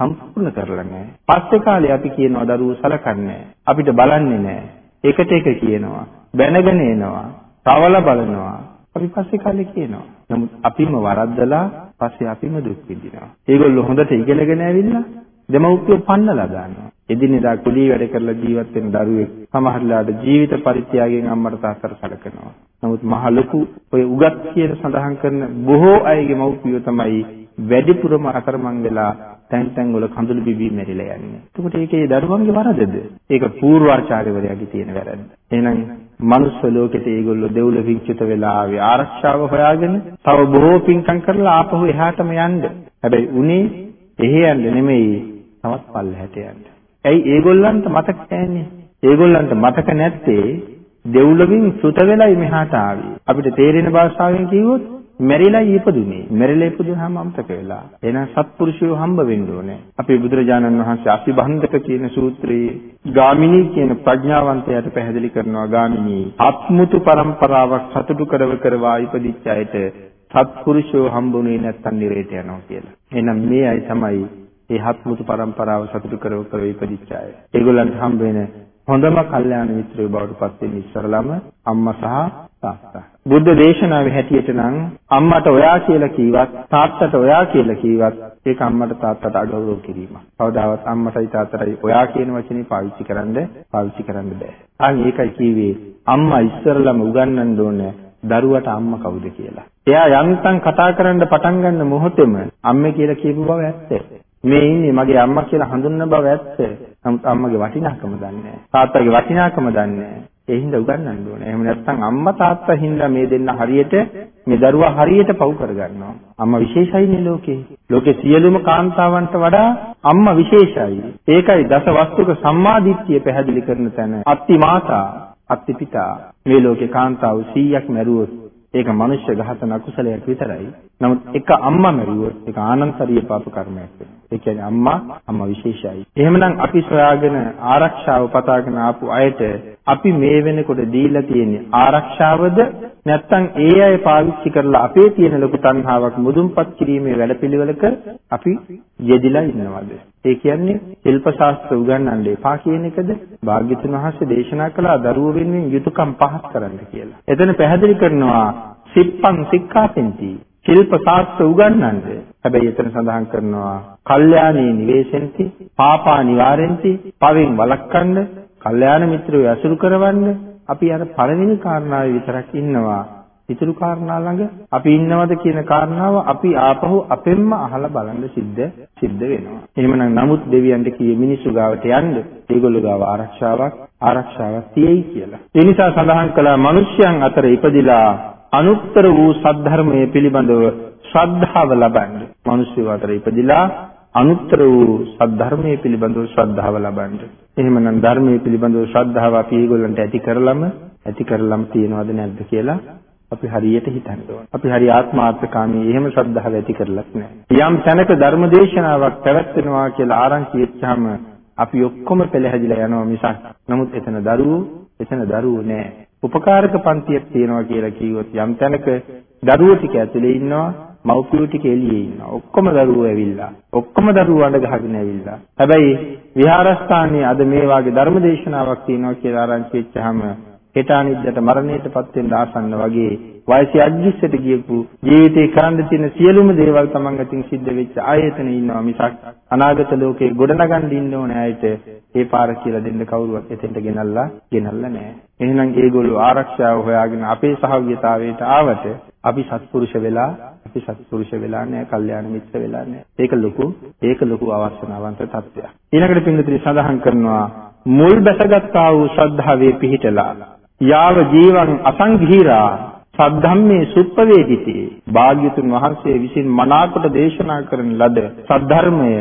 සම්පූර්ණ කරලා නැහැ. පස්සේ කාලේ අපි කියනවා දරුවෝ සලකන්නේ අපිට බලන්නේ නැහැ. එකට එක කියනවා. බැනගෙන එනවා. තවල බලනවා. අපි පස්සේ කාලේ කියනවා. නමුත් අපිම වරද්දලා පස්සේ අපිම දුක් විඳිනවා. ඒගොල්ලෝ හොඳට ඉගෙනගෙන ඇවිල්ලා දෙමව්පියෝ පන්නලා දානවා. එදිනෙදා කුලී වැඩ කරලා ජීවත් වෙන දරුවෙක් සමහරලාට ජීවිත පරිත්‍යාගයෙන් අම්මට තාත්තට සැලකනවා. නමුත් මහ ලොකු ඔය උගත් කියන සඳහන් කරන බොහෝ අයගේ මව්පියෝ තමයි වැඩිපුරම අතරමං වෙලා තැන් තැන් වල කඳුළු බිබී මැරිලා යන්නේ. එතකොට ඒකේ දරුවන්ගේ වරදද? ඒක පූර්වාචාර්යවරයාගේ තියෙන වැරද්ද. එහෙනම් මනුස්ස ලෝකෙට ඒගොල්ලෝ දෙව්ල විචිත වෙලා ආවේ ආරක්ෂාව හොයාගෙන තව බොහෝ පින්කම් කරලා ආපහු එහාටම යන්න. හැබැයි උනේ එහෙ යන්න නෙමෙයි තවත් පල්ලෙහාට යන්න. ඇයි ඒගොල්ලන්ට මතක නැහැ? ඒගොල්ලන්ට මතක නැත්තේ දෙව්ලොවින් සුත වෙලයි මෙහාට ආවේ. අපිට තේරෙන භාෂාවෙන් කිව්වොත් මැරිලා ඉපදුනේ. මැරිලා ඉපදුනහම අමතක වෙලා. එහෙනම් සත්පුරුෂයෝ හම්බ වෙන්න ඕනේ. අපේ බුදුරජාණන් වහන්සේ අතිබන්ධක කියන සූත්‍රයේ ගාමිනී කියන ප්‍රඥාවන්තයාට පැහැදිලි කරනවා ගාමිනී අත්මුතු પરම්පරාවක් සතුටු කරව කරවා ඉපදිච්ච අයට සත්පුරුෂයෝ හම්බුනේ නැත්තම් නිරේට යනවා කියලා. එහෙනම් මේ අය තමයි ඒ හත්මුතු પરම්පරාව සතුටු කරව කර ඉපදිච්ච අය. ඒගොල්ලන්ට හම්බ වෙන හොඳම කල්යාණ මිත්‍රයෝ බවට පත් වෙන ඉස්සරළම අම්මා සහ බුද්ධ දේශනාවේ හැටියට නම් අම්මට ඔයා කියලා කීවත් තාත්තට ඔයා කියලා කීවත් ඒක අම්මට තාත්තට අගෞරව කිරීමක්. කවදාවත් අම්මටයි තාත්තටයි ඔයා කියන වචනේ පාවිච්චි කරන්න පාවිච්චි කරන්න බෑ. අන් ඒකයි කිව්වේ අම්මා ඉස්සරළම උගන්වන්න ඕනේ දරුවට අම්මා කවුද කියලා. එයා යන්තම් කතා කරන්න පටන් ගන්න මොහොතේම අම්මේ කියලා කියපු බව ඇත්ත. මේ ඉන්නේ මගේ අම්මා කියලා හඳුන්වන බව ඇත්ත. නමුත් අම්මගේ වටිනාකම දන්නේ නැහැ. තාත්තගේ වටිනාකම දන්නේ නැහැ. ඒ හින්දා උගන්වන්න ඕනේ. එහෙම නැත්නම් අම්මා තාත්තා හින්දා මේ දෙන්න හරියට මේ දරුවා හරියට පව් කරගන්නවා. අම්මා විශේෂයිනේ ලෝකේ. ලෝකේ සියලුම කාන්තාවන්ට වඩා අම්මා විශේෂයි. ඒකයි දස වස්තුක සම්මාදිට්ඨිය පැහැදිලි කරන තැන අත්ති මාතා අත්ති පිතා මේ ලෝකේ කාන්තාව 100ක් මැරුවොත් ඒක මනුෂ්‍ය ඝාතන අකුසලයක් විතරයි. නමුත් එක අම්මා මැරුවොත් ඒක ආනන්තරීය පාප කර්මයක් වෙනවා. ඒ කියන්නේ අම්මා අම්මා විශේෂයි. එහෙමනම් අපි සොයාගෙන ආරක්ෂාව පතාගෙන ආපු අයට අපි මේ වෙනකොට දීලා තියෙන්නේ ආරක්ෂාවද නැත්නම් ඒ අය පාවිච්චි කරලා අපේ තියෙන ලොකු තණ්හාවක් මුදුන්පත් කිරීමේ වැඩපිළිවෙලක අපි යෙදිලා ඉන්නවද? ඒ කියන්නේ ශිල්ප ශාස්ත්‍ර උගන්වන්න එපා කියන එකද? භාග්‍යතුන් වහන්සේ දේශනා කළා දරුවෝ වෙනුවෙන් යුතුයකම් පහත් කරන්න කියලා. එතන පැහැදිලි කරනවා සිප්පං සික්ඛාපෙන්ති ශිල්ප ශාස්ත්‍ර උගන්වන්නේ. හැබැයි එතන සඳහන් කරනවා කල්යාණී නිවේශෙන්ති පාපා නිවාරෙන්ති පවෙන් වළක්වන්න කල්යාණ මිත්‍රයෝ ඇසුරු කරවන්න අපි අර පළවෙනි කාරණාවේ විතරක් ඉන්නවා. ඉතුරු කාරණා ළඟ අපි ඉන්නවද කියන කාරණාව අපි ආපහු අපෙන්ම අහලා බලන්න සිද්ධ සිද්ධ වෙනවා. එහෙමනම් නමුත් දෙවියන්ට කියේ මිනිස්සු ගාවට යන්න ඒගොල්ලෝ ගාව ආරක්ෂාවක් ආරක්ෂාවක් තියෙයි කියලා. ඒ නිසා සඳහන් කළා මිනිස්යන් අතර ඉපදිලා අනුත්තර වූ සද්ධර්මයේ පිළිබඳව ශ්‍රද්ධාව ලබන්න. මිනිස්සු අතර ඉපදිලා අනුත්තර වූ සද්ධර්මයේ පිළිබඳව ශ්‍රද්ධාව ලබන්න. එහෙමනම් ධර්මයේ පිළිබඳව ශ්‍රද්ධාව අපි ඒගොල්ලන්ට ඇති කරලම ඇති කරලම තියනවද නැද්ද කියලා අපි හරියට හිතන්න ඕනේ. අපි හරි ආත්මාර්ථකාමී එහෙම ශ්‍රද්ධාව ඇති කරලත් නැහැ. යම් තැනක ධර්මදේශනාවක් පැවැත්වෙනවා කියලා ආරංචි වෙච්චාම අපි ඔක්කොම පෙළහැදිලා යනවා මිසක්. නමුත් එතන දරුවෝ එතන දරුවෝ නෑ. උපකාරක පන්තියක් තියෙනවා කියලා කිව්වොත් යම් තැනක දරුවෝ ටික ඇතුලේ ඉන්නවා මව්පියෝ ටික එළියේ ඉන්නවා. ඔක්කොම දරුවෝ ඇවිල්ලා. ඔක්කොම දරුවෝ අඬ ගහගෙන ඇවිල්ලා. හැබැයි විහාරස්ථානයේ අද මේ වාගේ ධර්මදේශනාවක් තියෙනවා කියලා ආරංචි වෙච්චාම හෙට අනිද්දට මරණයටපත් වෙන්න ආසන්න වගේ වයසේ අජ්ජිස්සට ගියපු ජීවිතේ කරන්න තියෙන සියලුම දේවල් තමන් අතින් සිද්ධ වෙච්ච ආයතන ඉන්නවා මිසක් අනාගත ලෝකේ ගොඩනගන්න ඉන්න ඕන ඇයට ඒ පාර කියලා දෙන්න කවුරුවත් එතෙන්ට ගෙනල්ලා ගෙනල්ලා නැහැ. එහෙනම් ඒගොල්ලෝ ආරක්ෂාව හොයාගෙන අපේ සහභාගීතාවයට ආවට අපි සත්පුරුෂ වෙලා අපි සත්පුරුෂ වෙලා නැහැ, කල්යාණ මිත්‍ර වෙලා නැහැ. ඒක ලොකු ඒක ලොකු අවශ්‍යතාවන්ත තත්ත්වයක්. ඊළඟට පින්විතනි සඳහන් කරනවා මුල් බැසගත්තා වූ ශ්‍රද්ධාවේ පිහිටලා යාව ජීවං අසංඝීරා සද්ධම්මේ සුප්පවේදිතේ භාග්‍යතුන් වහන්සේ විසින් මනාකොට දේශනා කරන ලද සද්ධර්මය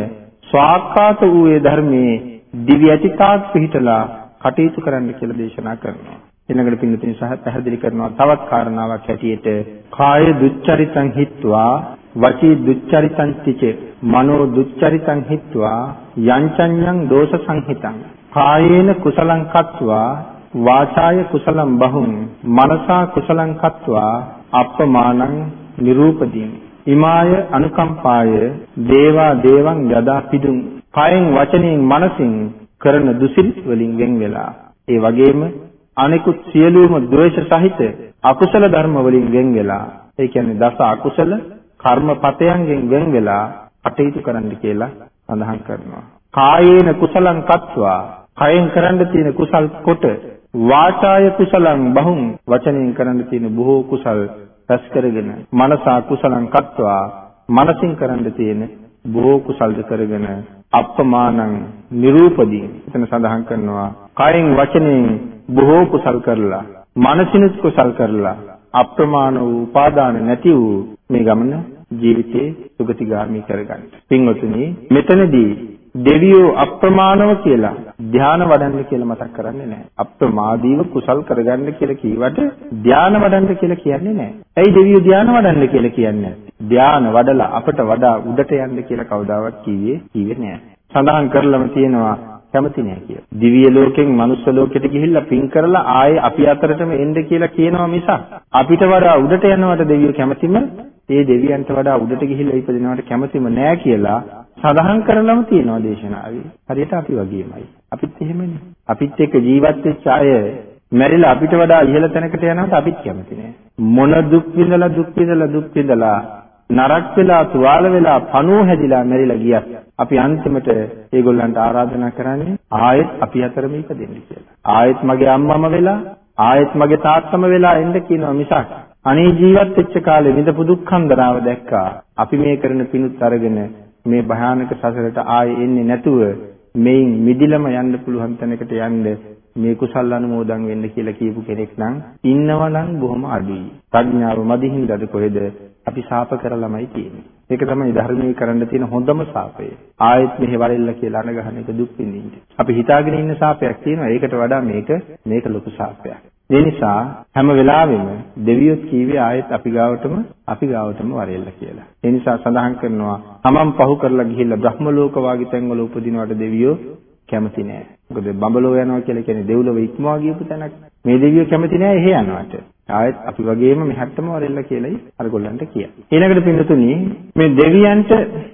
ස්වාක්කාත වූ ධර්මයේ දිව්‍ය ඇතිතාක් පිහිටලා කටයුතු කරන්න කියලා දේශනා කරනවා. ඊළඟට පින්තුනි සහ පැහැදිලි කරනවා තවත් කාරණාවක් හැටියට. කාය දුච්චරිතං හිත්වා වචී දුච්චරිතං තිච මනෝ දුච්චරිතං හිත්වා යංචඤ්ඤං දෝෂ සංහිතං. කායේන කුසලං කତ୍වා වාචාය කුසලම් බහුම් මනසා කුසලං කତ୍වා අප්පමානං නිරූපදීන් ඉමාය අනුකම්පාය දේවා දේවං යදා පිදුම්. කයෙන් වචනයෙන් මනසින් කරන දුසිරිත වලින් වෙන් වෙලා. ඒ වගේම අනිකුත් සියලුම ද්වේෂ සහිත අකුසල ධර්ම වලින් වෙන් වෙලා ඒ කියන්නේ දස අකුසල කර්මපතයන්ගෙන් වෙන් වෙලා කටයුතු කරන්න කියලා සඳහන් කරනවා. කායේන කුසලං කତ୍වා කයෙන් කරන්න තියෙන කුසල් කොට වාචාය කුසලං බහුම් වචනෙන් කරන්න තියෙන බොහෝ කුසල් රැස් කරගෙන මනසා කුසලං කତ୍වා මනසින් කරන්න තියෙන බොහෝ කුසල්ද කරගෙන අප්පමානං නිරූපදී. එතන සඳහන් කරනවා කයෙන් වචනෙන් බොහෝ කුසල් කරලා මනසිනුත් කුසල් කරලා අප්‍රමාණ වූ උපාදාන නැති වූ මේ ගමන ජීවිතේ සුගතිගාමී කරගන්න. පින්වතුනි මෙතනදී දෙවියෝ අප්‍රමාණව කියලා ධාන වඩන්න කියලා මතක් කරන්නේ නැහැ. අප්‍රමාදීව කුසල් කරගන්න කියලා කීවට ධාන වඩන්න කියලා කියන්නේ නැහැ. ඇයි දෙවියෝ ධාන වඩන්න කියලා කියන්නේ? ධාන වඩලා අපට වඩා උඩට යන්න කියලා කවදාවත් කිව්වේ කිව්වේ නැහැ. සඳහන් කරලම තියෙනවා කැමති නෑ කියලා. දිව්‍ය ලෝකෙන් මනුස්ස ලෝකෙට ගිහිල්ලා පින් කරලා ආයේ අපි අතරටම එන්න කියලා කියනවා මිසක් අපිට වඩා උඩට යනවට දෙවියෝ කැමතිම ඒ දෙවියන්ට වඩා උඩට ගිහිල්ලා ඉපදිනවට කැමතිම නෑ කියලා සඳහන් කරලම තියෙනවා දේශනාවේ. හරියට අපි වගේමයි. අපිත් එහෙමනේ. අපිත් එක්ක ජීවත් වෙච්ච අය මැරිලා අපිට වඩා ඉහළ තැනකට යනවට අපිත් කැමති නෑ. මොන දුක් විඳලා දුක් විඳලා දුක් විඳලා නරක් වෙලා තුවාල වෙලා පණුව හැදිලා මැරිලා ගියත් අපි අන්තිමට ඒගොල්ලන්ට ආරාධනා කරන්නේ ආයෙත් අපි අතරම ඉපදෙන්න කියලා. ආයෙත් මගේ අම්මම වෙලා ආයෙත් මගේ තාත්තම වෙලා එන්න කියනවා මිසක් අනේ ජීවත් වෙච්ච කාලේ විඳපු දුක්ඛන්දරාව දැක්කා. අපි මේ කරන පිණුත් අරගෙන මේ භයානක සසරට ආයෙ එන්නේ නැතුව මේන් මිදිලම යන්න පුළුවන් තැනකට යන්න මේ කුසල් අනුමෝදන් වෙන්න කියලා කියපු කෙනෙක් නම් ඉන්නවා නම් බොහොම අඩුයි. ප්‍රඥාව මදිහින්දද කොහෙද අපි ශාප කරලාමයි තියෙන්නේ. ඒක තමයි ධර්මයේ කරන්න තියෙන හොඳම ශාපය. ආයෙත් මෙහෙ වරෙල්ල කියලා අනගහන එක දුක් විඳින්න. අපි හිතාගෙන ඉන්න ශාපයක් තියෙනවා. ඒකට වඩා මේක මේක ලොකු ශාපයක්. ඒ නිසා හැම වෙලාවෙම දෙවියොත් කීවේ ආයෙත් අපි ගාවටම අපි ගාවටම වරෙල්ල කියලා. ඒ නිසා සඳහන් කරනවා තමන් පහු කරලා ගිහිල්ලා බ්‍රහ්ම ලෝක වාගේ තැන්වල උපදිනවට දෙවියෝ කැමති නෑ. මොකද බඹලෝ යනවා කියලා කියන්නේ දෙව්ලොව ඉක්මවා ගියපු තැනක්. මේ දෙවියෝ කැමති නෑ එහෙ යනවට. ආයෙත් අපි වගේම මෙහැට්ටම වරෙල්ල කියලායි අර ගොල්ලන්ට කියන්නේ. ඊළඟට පින්නතුනි මේ දෙවියන්ට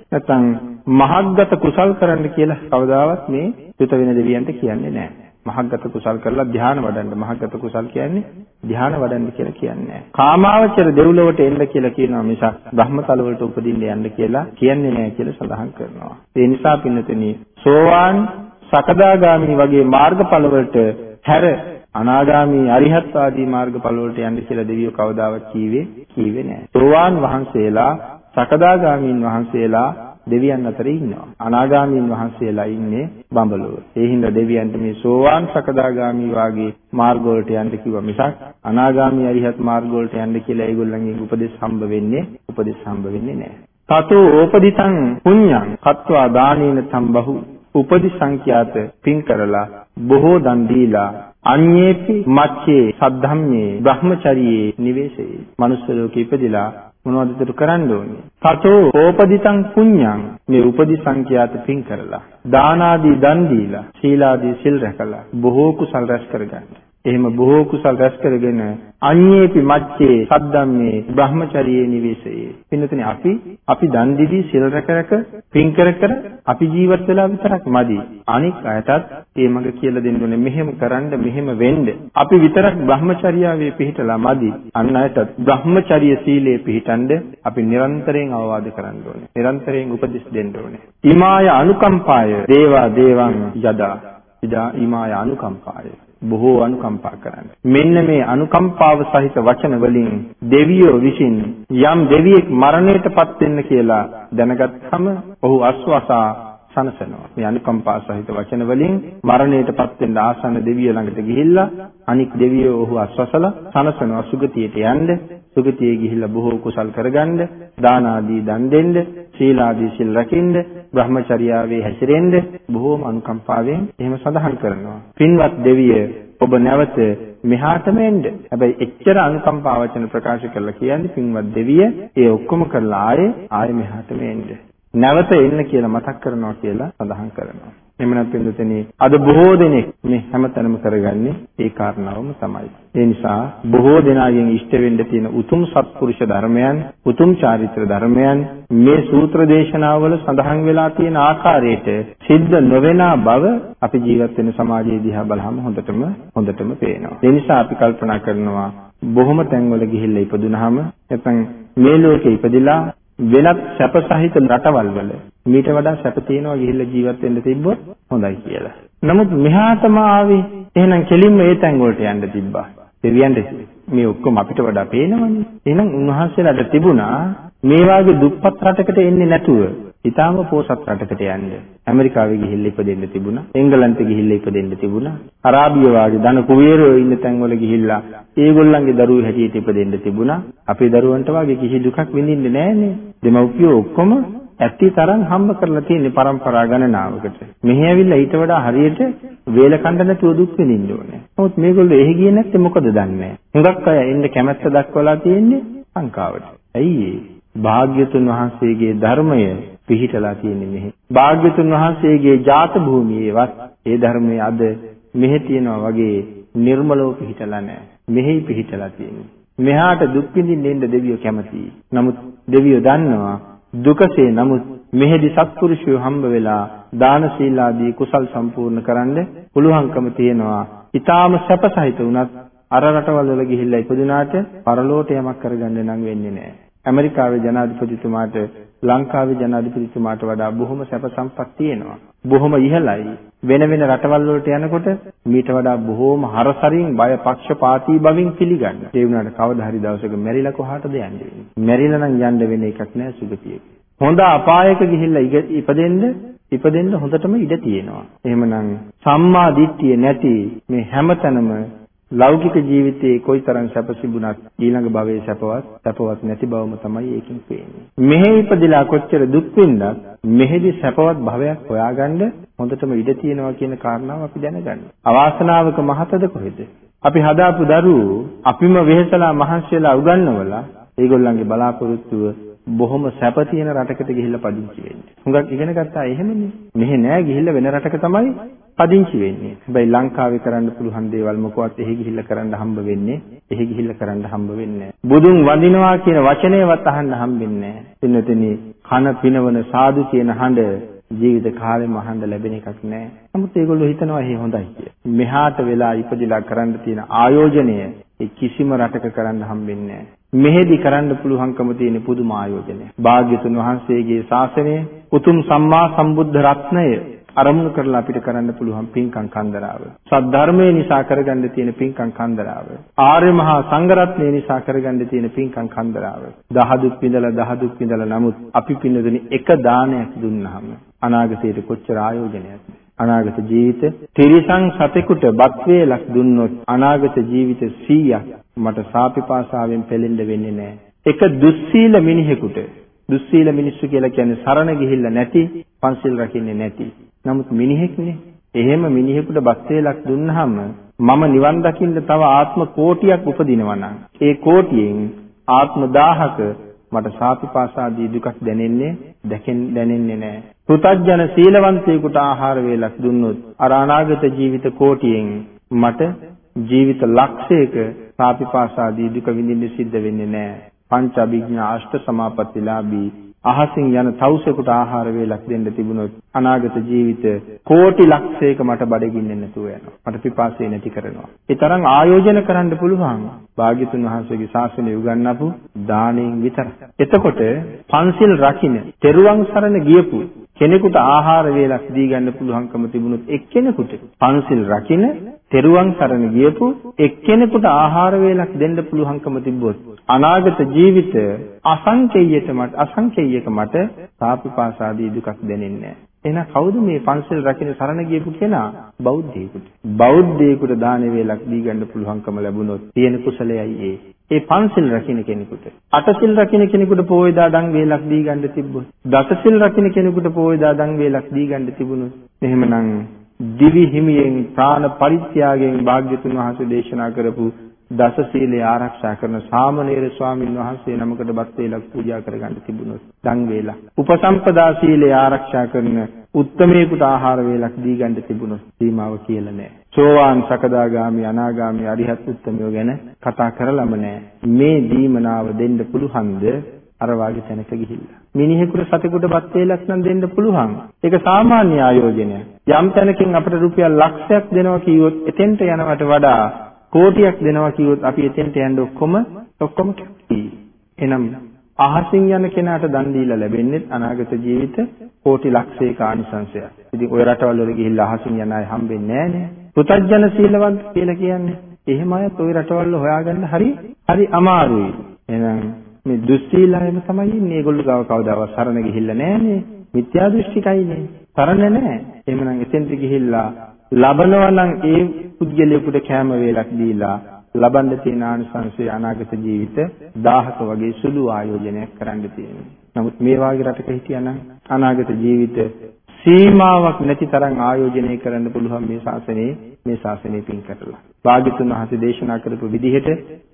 නැත්තම් මහග්ගත කුසල් කරන්න කියලා කවදාවත් මේ යුත වෙන දෙවියන්ට කියන්නේ නෑ. මහග්ගත කුසල් කරලා ධ්‍යාන වඩන්න මහග්ගත කුසල් කියන්නේ ධ්‍යාන වඩන්න කියලා කියන්නේ නැහැ. කාමාවචර දෙව්ලොවට එන්න කියලා කියනවා මිසක් බ්‍රහ්මතල වලට උපදින්න යන්න කියලා කියන්නේ නැහැ කියලා සඳහන් කරනවා. ඒ නිසා පින්නතෙනි සෝවාන් සකදාගාමි වගේ මාර්ගඵල වලට හැර අනාගාමි අරිහත් ආදී මාර්ගඵල වලට යන්න කියලා දෙවියෝ කවදාවත් කීවේ කීවේ නැහැ. සෝවාන් වහන්සේලා සකදාගාමීන් වහන්සේලා දෙවියන් අතරේ ඉන්නවා. අනාගාමීන් වහන්සේලා ඉන්නේ බඹලොව. ඒ හින්දා දෙවියන්ට මේ සෝවාන් සකදාගාමි වාගේ මාර්ග වලට යන්න කිව්වා මිසක් අනාගාමි අරිහත් මාර්ග වලට යන්න කියලා ඒගොල්ලන්ගෙන් උපදෙස් හම්බ වෙන්නේ උපදෙස් හම්බ වෙන්නේ නැහැ. තතෝ ඕපදිතං පුඤ්ඤං කତ୍වා දානේන සම්බහු උපදි සංඛ්‍යාත පින් කරලා බොහෝ දන් දීලා අඤ්ඤේපි මච්චේ සද්ධම්මේ බ්‍රහ්මචරියේ නිවේශේ මනුස්ස ලෝකෙ ඉපදිලා මොනවද ඒතර කරන්න ඕනේ? තතෝ ඕපදිතං පුඤ්ඤං මේ උපදි සංඛ්‍යාත පින් කරලා දාන ආදී දන් දීලා සීලාදී සිල් රැකලා බොහෝ කුසල් රැස් කරගන්න. එහෙම බොහෝ කුසල් රැස් කරගෙන අඤ්ඤේපි මච්චේ සද්දම්මේ බ්‍රහ්මචරියේ නිවේසයේ. පින්නතුනේ අපි අපි දන් දීදී සිල් රැක රැක පින් කර කර අපි ජීවත් වෙලා විතරක් මදි. අනික් අයටත් ඒ මඟ කියලා දෙන්න ඕනේ. මෙහෙම කරන්න මෙහෙම වෙන්න. අපි විතරක් බ්‍රහ්මචර්යාවේ පිහිටලා මදි. අන් අයටත් බ්‍රහ්මචර්ය සීලයේ පිහිටන්ඩ අපි නිරන්තරයෙන් අවවාද කරන්න ඕනේ. නිරන්තරයෙන් උපදෙස් දෙන්න ඕනේ. ඉමාය අනුකම්පාය දේවා දේවං යදා. ඉදා ඉමාය අනුකම්පාය බොහෝ අනුකම්පා කරන්න. මෙන්න මේ අනුකම්පාව සහිත වචන වලින් දෙවියෝ විසින් යම් දෙවියෙක් මරණයටපත් වෙන්න කියලා දැනගත්හම ඔහු අස්වසා සනසනවා. මේ අනුකම්පා සහිත වචන වලින් මරණයටපත් වෙන්න ආසන්න දෙවියෝ ළඟට ගිහිල්ලා අනික් දෙවියෝ ඔහු අස්වසලා සනසනවා සුගතියට යන්න. සුගතියේ ගිහිල්ලා බොහෝ කුසල් කරගන්න, දාන ආදී දන් දෙන්න, සීල ආදී සිල් රකින්න, බ්‍රහ්මචර්යාවේ හැසිරෙන්න බොහෝම අනුකම්පාවෙන් එහෙම සඳහන් කරනවා. පින්වත් දෙවිය ඔබ නැවත මෙහාටම එන්න. හැබැයි එච්චර අනුකම්පා වචන ප්‍රකාශ කරලා කියන්නේ පින්වත් දෙවිය ඒ ඔක්කොම කරලා ආයේ ආයේ මෙහාටම එන්න. නැවත එන්න කියලා මතක් කරනවා කියලා සඳහන් කරනවා. එහෙම නැත්නම් අද බොහෝ දෙනෙක් මේ හැමතැනම කරගන්නේ ඒ කාරණාවම තමයි. ඒ නිසා බොහෝ දෙනාගෙන් ඉෂ්ට වෙන්න තියෙන උතුම් සත්පුරුෂ ධර්මයන්, උතුම් චාරිත්‍ර ධර්මයන් මේ සූත්‍ර දේශනාවල සඳහන් වෙලා තියෙන ආකාරයට සිද්ධ නොවන බව අපි ජීවත් වෙන සමාජයේ දිහා බලහම හොඳටම හොඳටම පේනවා. ඒ නිසා අපි කල්පනා කරනවා බොහොම තැන්වල ගිහිල්ලා ඉපදුනහම නැත්නම් මේ ලෝකේ ඉපදිලා වෙනත් සැප සහිත රටවල් වල මීට වඩා සැප තියෙනවා ගිහිල්ලා ජීවත් වෙන්න තිබ්බොත් හොඳයි කියලා. නමුත් මෙහාටම ආවේ එහෙනම් කෙලින්ම ඒ තැන් වලට යන්න තිබ්බා. දෙවියන්ට මේ ඔක්කොම අපිට වඩා පේනවනේ. එහෙනම් උන්වහන්සේලාට තිබුණා මේ වාගේ දුප්පත් රටකට එන්නේ නැතුව ඊටාම පෝසත් රටකට යන්න. ඇමරිකාවේ ගිහිල්ලා ඉපදෙන්න තිබුණා. එංගලන්තේ ගිහිල්ලා ඉපදෙන්න තිබුණා. අරාබිය වාගේ ධන කුවේරයෝ ඉන්න තැන්වල ගිහිල්ලා ඒගොල්ලන්ගේ දරුවෝ හැටියට ඉපදෙන්න තිබුණා. අපේ දරුවන්ට වාගේ කිසි දුකක් විඳින්නේ නැහනේ. දෙමව්පියෝ ඔක්කොම ඇත්ති තරම් හම්බ කරලා තියෙන પરම්පරා ගණනාවකට. මෙහි ඇවිල්ලා ඊට වඩා හරියට වේල කණ්ඩ නැතුව දුක් විඳින්න ඕනේ. නමුත් මේගොල්ලෝ එහෙ ගියේ නැත්නම් මොකද දන්නේ? හුඟක් අය එන්න කැමැත්ත දක්වලා තියෙන්නේ සංකාවට. ඇයි ඒ? භාග්‍යතුන් වහන්සේගේ ධර්මය පිහිටලා තියෙන්නේ මෙහි. භාග්‍යතුන් වහන්සේගේ ජාත භූමියේවත් ඒ ධර්මය අද මෙහි තියෙනවා වගේ නිර්මලව පිහිටලා නැහැ. මෙහි පිහිටලා තියෙන්නේ. මෙහාට දුක් විඳින්න එන්න දෙවියෝ කැමතියි. නමුත් දෙවියෝ දන්නවා දුකසේ නමුත් මෙහෙදි සත්පුරුෂයෝ හම්බ වෙලා දාන සීල ආදී කුසල් සම්පූර්ණ කරන්න පුළුවන්කම තියෙනවා. ඊටාම සැපසහිත වුණත් අර රටවල් වල ගිහිල්ලා ඉපදුනාට පරලෝට යමක් කරගන්න නම් වෙන්නේ නැහැ. ඇමරිකාවේ ජනාධිපතිතුමාට ලංකාවේ ජනාධිපතිතුමාට වඩා බොහොම සැප සම්පත් තියෙනවා. බොහොම ඉහළයි. වෙන වෙන රටවල් වලට යනකොට මීට වඩා බොහොම හරසරින් බය පක්ෂපාතී බවින් පිළිගන්න. ඒ වුණාට කවදා හරි දවසක මැරිලා කොහාටද යන්නේ? මැරිලා නම් යන්න වෙන එකක් නෑ සුගතියේ. හොඳ අපායක ගිහිල්ලා ඉපදෙන්න ඉපදෙන්න හොඳටම ඉඩ තියෙනවා. එහෙමනම් සම්මා දිට්ඨිය නැති මේ හැමතැනම ලෞකික ජීවිතයේ කොයිතරම් සැප සිබුණත් ඊළඟ භවයේ සැපවත් සැපවත් නැති බවම තමයි ඒකෙන් පේන්නේ. මෙහි ඉපදිලා කොච්චර දුක් විඳත් මෙහෙදි සැපවත් භවයක් හොයාගන්න හොඳටම ඉඩ තියෙනවා කියන කාරණාව අපි දැනගන්න. අවාසනාවක මහතද කොහෙද? අපි හදාපු දරුවෝ අපිම වෙහෙසලා මහන්සි වෙලා උගන්වවලා ඒගොල්ලන්ගේ බලාපොරොත්තුව බොහොම සැප තියෙන රටකට ගිහිල්ලා පදිංචි වෙන්නේ. හුඟක් ඉගෙන ගත්තා එහෙමනේ. මෙහෙ නෑ ගිහිල්ලා වෙන රටක තමයි පදිංචි වෙන්නේ. හැබැයි ලංකාවේ කරන්න පුළුවන් දේවල් මොකවත් එහෙ ගිහිල්ලා කරන්න හම්බ වෙන්නේ. එහෙ ගිහිල්ලා කරන්න හම්බ වෙන්නේ බුදුන් වඳිනවා කියන වචනයවත් අහන්න හම්බෙන්නේ නෑ. පින්නතෙනි කන පිනවන සාදු කියන හඬ ජීවිත කාලෙම අහන්න ලැබෙන එකක් නෑ. නමුත් ඒගොල්ලෝ හිතනවා එහෙ හොඳයි කියලා. මෙහාට වෙලා ඉපදිලා කරන්න තියෙන ආයෝජනය ඒ කිසිම රටක කරන්න හම්බෙන්නේ නෑ. මෙහෙදි කරන්න පුළුවන්කම තියෙන පුදුම ආයෝජනය. භාග්‍යතුන් වහන්සේගේ ශාසනය උතුම් සම්මා සම්බුද්ධ රත්නය අරමුණු කරලා අපිට කරන්න පුළුවන් පින්කම් කන්දරාව. සද්ධර්මයේ නිසා කරගන්න තියෙන පින්කම් කන්දරාව. ආර්ය මහා සංඝරත්නය නිසා කරගන්න තියෙන පින්කම් කන්දරාව. දහදුක් පිඳලා දහදුක් පිඳලා නමුත් අපි පින්නදුනි එක දානයක් දුන්නාම අනාගතයට කොච්චර ආයෝජනයක්ද? අනාගත ජීවිත තිරිසන් සතෙකුට බත් වේලක් දුන්නොත් අනාගත ජීවිත 100ක් මට සාපිපාසාවෙන් පෙලෙන්න වෙන්නේ නැහැ. එක දුස්සීල මිනිහෙකුට දුස්සීල මිනිස්සු කියලා කියන්නේ සරණ ගිහිල්ලා නැති, පන්සිල් රකින්නේ නැති. නමුත් මිනිහෙක්නේ. එහෙම මිනිහෙකුට බත් වේලක් දුන්නාම මම නිවන් දකින්න තව ආත්ම කෝටියක් උපදිනවා නම් ඒ කෝටියෙන් ආත්ම 1000ක මට සාපිපාසාදී දුකක් දැනෙන්නේ දැකෙන් දැනෙන්නේ නැහැ. පෘතජන සීලවන්තයෙකුට ආහාර වේලක් දුන්නොත් අර අනාගත ජීවිත කෝටියෙන් මට ජීවිත ලක්ෂයක සාපිපාසාදී දුක විඳින්න සිද්ධ වෙන්නේ නැහැ. පංච අභිඥා අෂ්ට සමාපත්තිලාභී අහසින් යන තවුසෙකුට ආහාර වේලක් දෙන්න තිබුණොත් අනාගත ජීවිත කෝටි ලක්ෂයක මට බඩගින්නේ නැතුව යනවා. මට පිපාසය නැති කරනවා. ඒ තරම් ආයෝජන කරන්න පුළුවන්. භාග්‍යතුන් වහන්සේගේ ශාසනය උගන්වපු දාණයෙන් විතරයි. එතකොට පන්සිල් රකින්න, තෙරුවන් සරණ ගියපු කෙනෙකුට ආහාර වේලක් දී ගන්න පුළුවන්කම තිබුණොත් එක්කෙනෙකුට පන්සිල් රකින්න තෙරුවන් සරණ ගියපු එක්කෙනෙකුට ආහාර වේලක් දෙන්න පුළුවන්කම තිබ්බොත් අනාගත ජීවිත අසංකේයයට මට අසංකේයක මට සාපිපාසාදී දුකක් දැනෙන්නේ නැහැ. එහෙනම් කවුද මේ පන්සල් රකින්න සරණ ගියපු කෙනා? බෞද්ධයෙකුට. බෞද්ධයෙකුට දාන වේලක් දී ගන්න පුළුවන්කම ලැබුණොත් තියෙන කුසලයයි ඒ. ඒ පන්සල් රකින්න කෙනෙකුට. අටසිල් රකින්න කෙනෙකුට පොයදා දන් වේලක් දී ගන්න තිබ්බොත්. දසසිල් රකින්න කෙනෙකුට පොයදා දන් වේලක් දී ගන්න තිබුණොත්. එහෙමනම් දිවි හිමියෙන් ප්‍රාණ පරිත්‍යාගයෙන් භාග්‍යතුන් වහන්සේ දේශනා කරපු දස සීලය ආරක්ෂා කරන සාමණේර ස්වාමීන් වහන්සේ නමකට බත් වේලක් පූජා කරගන්න තිබුණොත් දන් වේලා උපසම්පදා සීලය ආරක්ෂා කරන උත්තමයෙකුට ආහාර වේලක් දී ගන්න තිබුණොත් සීමාව කියලා නෑ සෝවාන් සකදාගාමි අනාගාමි අරිහත් උත්තමයෝ ගැන කතා කරලම නෑ මේ දීමනාව දෙන්න පුළුවන්ද අර වාගේ තැනක ගිහිල්ලා. මිනිහෙකුට සතෙකුට බත් වේලක් නම් දෙන්න පුළුවන්. ඒක සාමාන්‍ය ආයෝජනයක්. යම් තැනකින් අපිට රුපියල් ලක්ෂයක් දෙනවා කිව්වොත් එතෙන්ට යනවට වඩා කෝටියක් දෙනවා කිව්වොත් අපි එතෙන්ට යන්න ඔක්කොම ඔක්කොම කැපී. එනම් අහසින් යන කෙනාට දන් දීලා ලැබෙන්නේ අනාගත ජීවිත කෝටි ලක්ෂයක ආනිසංශයක්. ඉතින් ওই රටවල් වල ගිහිල්ලා අහසින් යන අය හම්බෙන්නේ නැහනේ. පුතඥ සීලවන්ත කියලා කියන්නේ. එහෙම අයත් ওই රටවල් හොයාගන්න හරි හරි අමාරුයි. එහෙනම් මේ දුස්සීලයම තමයි ඉන්නේ. ඒගොල්ලෝ ගාව කවදාවත් සරණ ගිහිල්ලා නැහනේ. මිත්‍යා දෘෂ්ටිකයිනේ. සරණ නැහැ. එහෙමනම් එතෙන්ට ගිහිල්ලා ලබනවා නම් ඒ පුද්ගලයාට කැම වේලක් දීලා ලබන්න තියෙන ආනිසංසය අනාගත ජීවිත 1000ක වගේ සුළු ආයෝජනයක් කරන්න තියෙනවා. නමුත් මේ වාගේ රටක හිටියනම් අනාගත ජීවිත සීමාවක් නැති තරම් ආයෝජනය කරන්න පුළුවන් මේ ශාසනයේ මේ ශාසනය පින් කරලා. භාග්‍යතුන් වහන්සේ දේශනා කරපු විදිහට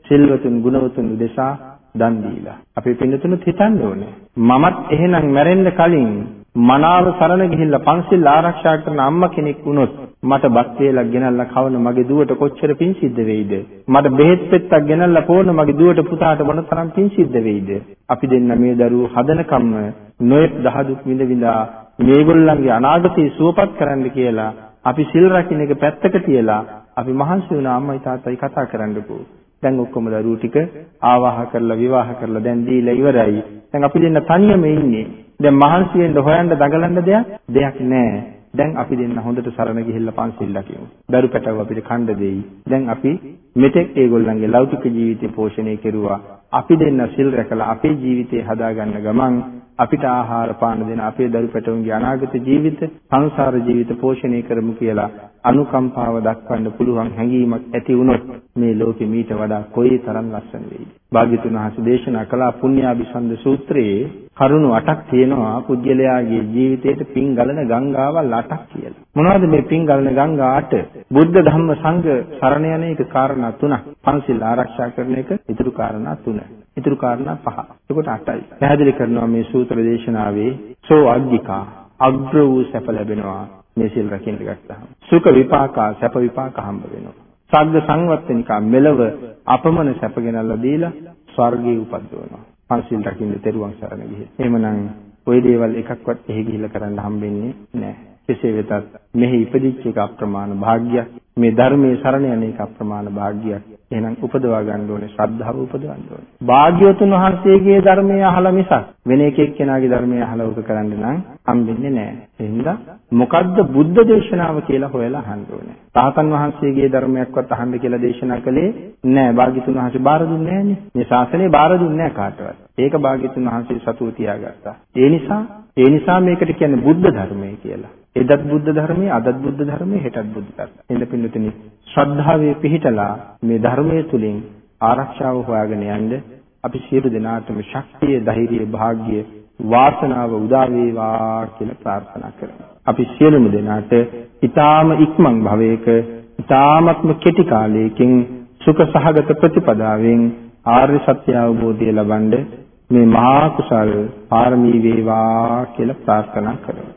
සිල්වතුන් ගුණවතුන් උදෙසා දන් දීලා. අපේ පින්නතුනුත් හිතන්න ඕනේ. මමත් එහෙනම් මැරෙන්න කලින් මනාව සරණ ගිහිල්ලා පන්සිල් ආරක්ෂා කරන අම්මා කෙනෙක් වුණොත් මට බත් වේලක් ගෙනල්ලා කවන මගේ දුවට කොච්චර පිං සිද්ධ වෙයිද මට බෙහෙත් පෙත්තක් ගෙනල්ලා පොවන මගේ දුවට පුතාට මොන තරම් පිං සිද්ධ වෙයිද අපි දෙන්න මේ දරුවෝ හදනකම්ම නොයෙක් දහදුක් විඳ විඳා මේගොල්ලන්ගේ අනාගතය සුවපත් කරන්න කියලා අපි සිල් රකින්න එක පැත්තක තියලා අපි මහන්සි වුණා අම්මයි තාත්තයි කතා කරන්නකෝ දැන් ඔක්කොම දරුවෝ ටික ආවාහ කරලා විවාහ කරලා දැන් දීලා ඉවරයි. දැන් අපි දෙන්න තනියම ඉන්නේ. දැන් මහන්සි වෙන්න හොයන්න දඟලන්න දෙයක් දෙයක් නැහැ. දැන් අපි දෙන්න හොඳට සරණ ගිහිල්ලා පන්සිල් ලකිමු. දරු පැටව අපිට කණ්ඩ දෙයි. දැන් අපි මෙතෙක් ඒගොල්ලන්ගේ ලෞකික ජීවිතය පෝෂණය කෙරුවා. අපි දෙන්න සිල් රැකලා අපේ ජීවිතය හදාගන්න ගමන් අපිට ආහාර පාන දෙන අපේ දරු පැටවුන්ගේ අනාගත ජීවිත සංසාර ජීවිත පෝෂණය කරමු කියලා අනුකම්පාව දක්වන්න පුළුවන් හැඟීමක් ඇති වුණොත් මේ ලෝකෙ මීට වඩා කොයි තරම් ලස්සන වෙයිද භාග්‍යතුන් වහන්සේ දේශනා කළ පුණ්‍යාභිසන්ද සූත්‍රයේ කරුණු 8ක් තියෙනවා පුජ්‍යලයාගේ ජීවිතයට පින් ගලන ගංගාවල් 8ක් කියලා. මොනවද මේ පින් ගලන ගංගා 8? බුද්ධ ධම්ම සංඝ සරණ යන එක කාරණා 3ක්. පන්සිල් ආරක්ෂා කරන එක ඊටු කාරණා 3. ඊටු කාරණා 5. එතකොට 8යි. පැහැදිලි කරනවා මේ සූත්‍ර දේශනාවේ සෝ අග්ගිකා අග්‍ර වූ සැප ලැබෙනවා මේ සිල් රකින්න ගත්තාම. සුඛ විපාකා සැප විපාක හම්බ වෙනවා. සග්ග සංවත්තනිකා මෙලව අපමණ සැප ගෙනල්ලා දීලා ස්වර්ගයේ උපද්දවනවා. පන්සිල් රකින්න තෙරුවන් සරණ ගිහින්. එහෙමනම් ওই දේවල් එකක්වත් එහි ගිහිල්ලා කරන්න හම්බෙන්නේ නැහැ. කෙසේ වෙතත් මෙහි ඉපදිච්ච එක අප්‍රමාණ භාග්යක්. මේ ධර්මයේ සරණ යන එක අප්‍රමාණ භාග්යක්. එහෙනම් උපදවා ගන්න ඕනේ ශ්‍රද්ධාව උපදවන්න ඕනේ. භාග්‍යවතුන් වහන්සේගේ ධර්මය අහලා මිසක් වෙන එකෙක් කෙනාගේ ධර්මය අහලා උක කරන්න නම් හම්බෙන්නේ නැහැ. එහෙනම් මොකද්ද බුද්ධ දේශනාව කියලා හොයලා අහන්න ඕනේ. රහතන් වහන්සේගේ ධර්මයක්වත් අහන්න කියලා දේශනා කළේ නැහැ. භාග්‍යතුන් වහන්සේ බාර දුන්නේ නැහැනේ. මේ ශාසනය බාර දුන්නේ නැහැ කාටවත්. ඒක භාග්‍යතුන් වහන්සේ සතුව තියාගත්තා. ඒ නිසා ඒ නිසා මේකට කියන්නේ බුද්ධ ධර්මය කියලා. එදත් බුද්ධ ධර්මයේ අදත් බුද්ධ ධර්මයේ හෙටත් බුද්ධ ධර්මයේ. එඳ පින්නතුනි ශ්‍රද්ධාවේ පිහිටලා මේ ධර්මයේ තුලින් ආරක්ෂාව හොයාගෙන යන්න අපි සියලු දෙනාටම ශක්තිය, ධෛර්යය, වාග්ය, වාසනාව උදා වේවා කියලා ප්‍රාර්ථනා කරමු. අපි සියලුම දෙනාට ඊ타ම ඉක්මන් භවයක ඊ타මත්ම කෙටි කාලයකින් සුඛ සහගත ප්‍රතිපදාවෙන් ආර්ය සත්‍ය අවබෝධය ලබනද මේ මහා කුසල් පාරමී වේවා කියලා ප්‍රාර්ථනා කරමු.